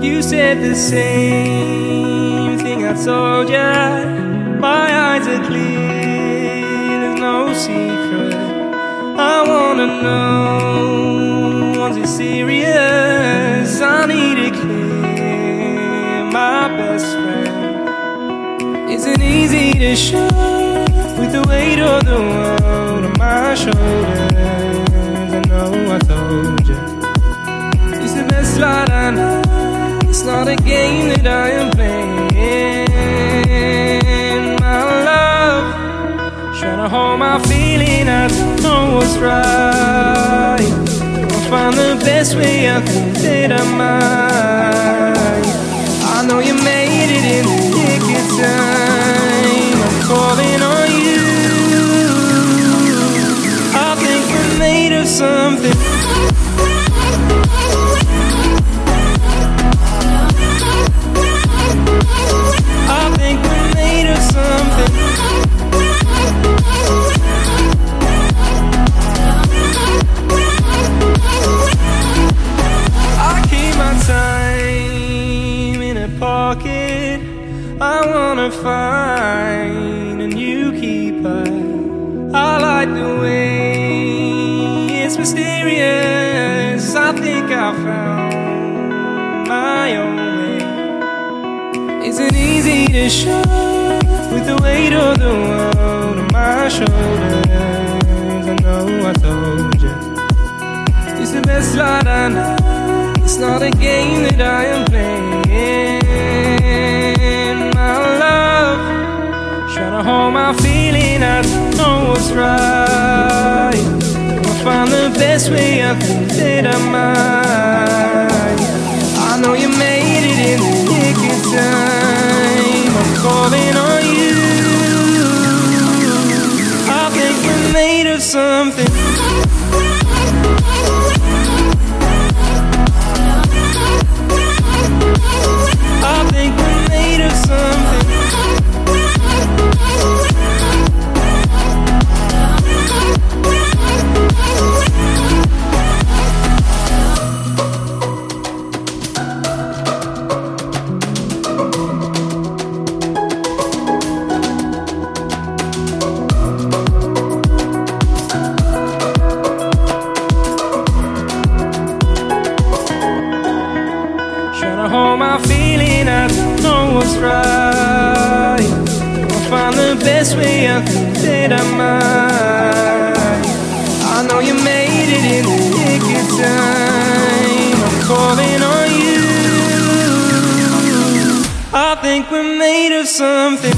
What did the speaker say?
You said the same thing I told ya. My eyes are clear, there's no secret. I wanna know, was it serious? I need it clear, my best friend. Isn't easy to show with the weight of the world on my shoulders. I know I told you, it's the best light I know. It's not a game that I am playing. My love, trying to hold my feeling. I don't know what's right. I'll find the best way. I think that I might. I know you made it in the nick of time. I'm calling on you. I think we're made of something. Wanna find a new keeper. I like the way it's mysterious. I think I found my own way. Isn't easy to show with the weight of the world on my shoulders. I know I told you. It's the best light I know. It's not a game that I am playing. Best way. I think that I might. I know you made it in the nick of time. I'm calling on you. I think we're made of something. That I might. I know you made it in the nick of time. I'm calling on you. I think we're made of something.